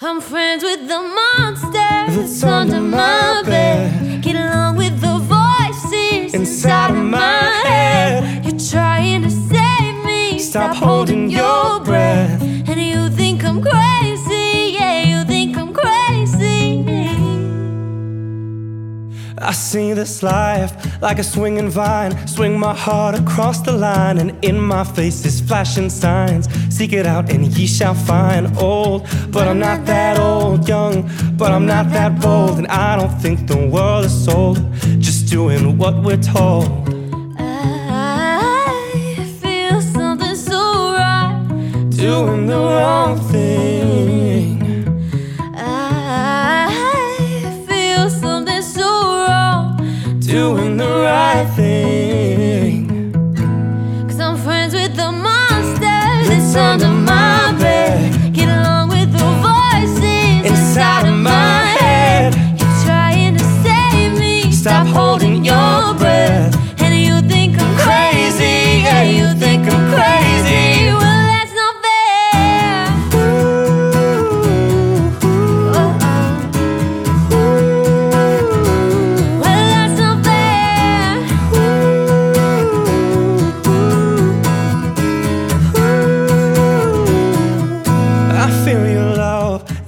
I'm friends with the monster that's under my bed. Get along with the voices inside of my see this life like a swinging vine. Swing my heart across the line, and in my face is flashing signs. Seek it out, and ye shall find. Old, but I'm not that old. Young, but I'm not that bold. And I don't think the world is sold. Just doing what we're told. I feel something so right. Doing the wrong thing. Doing the right thing. Cause I'm friends with the monster that's under my bed. Get along with the voices inside of my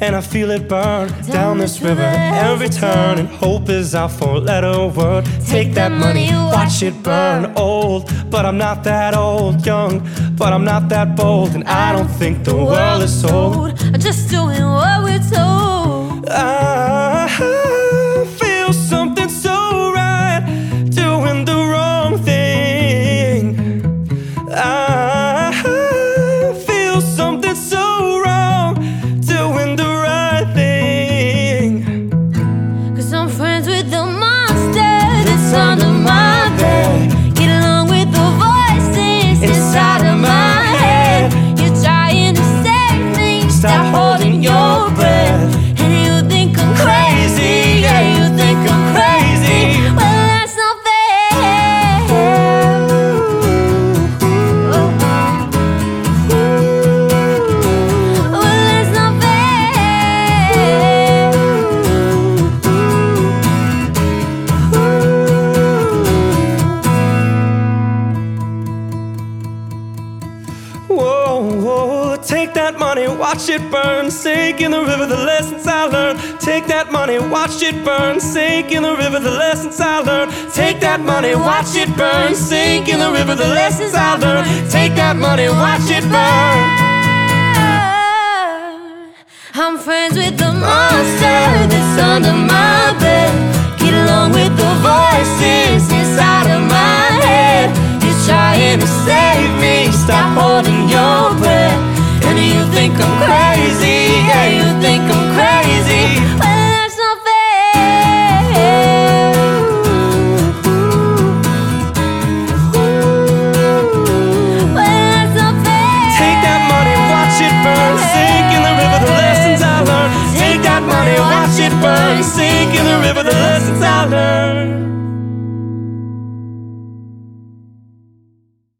and I feel it burn down this river every turn and hope is our four letter word. Take that money watch it burn. old but I'm not that old young but I'm not that bold and I don't think the world is sold I'm Just doing friends with the monster that's under my take that money, watch it burn, sink in the river, the lessons I learned. Take that money, watch it burn, sink in the river, the lessons I learned. Take that money, watch it burn, sink in the river, the lessons I learned. Take that money, watch it burn. I'm friends with the monster that's under my sink in the river the lessons I learned.